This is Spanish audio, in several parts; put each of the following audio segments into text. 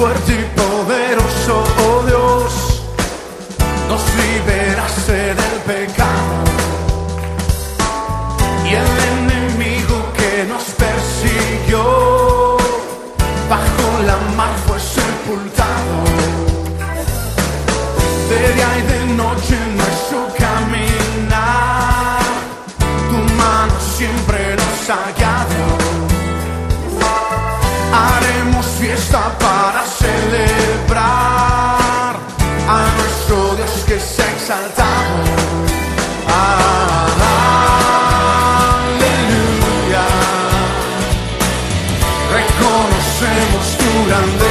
fuerte y poderoso, oh Dios, nos liberaste del pecado y el enemigo que nos persiguió bajo la mar fue sepultado. De día y de noche nuestro caminar, tu mano siempre nos ha. Haremos fiesta para celebrar a nuestro Dios que se ha exaltado. Aleluya. Reconocemos tu grandeza.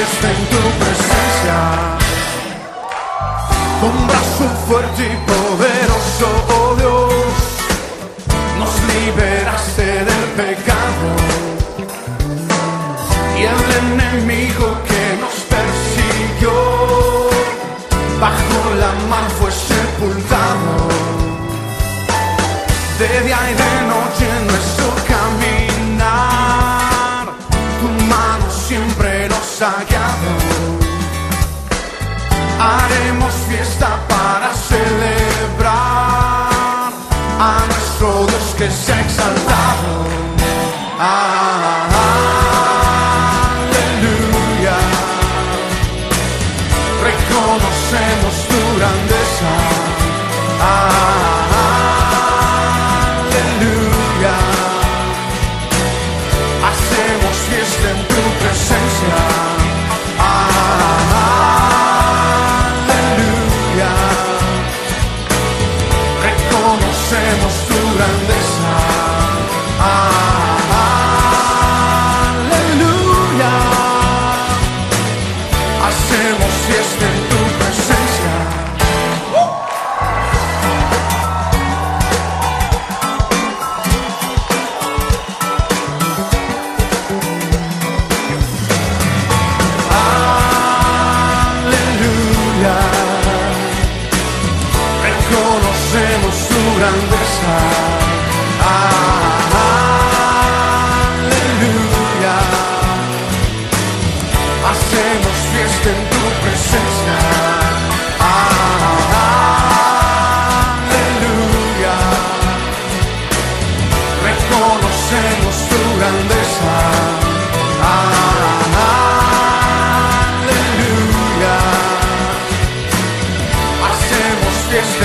Fiesta en tu presencia. Con brazo fuerte y poderoso, oh Dios, nos liberaste del pecado y el enemigo que nos persiguió bajo la mar fue sepultado. De día y de noche en nuestro caminar, Haremos fiesta para celebrar a nuestro Dios que se ha exaltado. Aleluya. grandeza. Aleluya. Hacemos fiesta en tu presencia. Aleluya. Reconocemos tu grandeza. Aleluya. Hacemos fiesta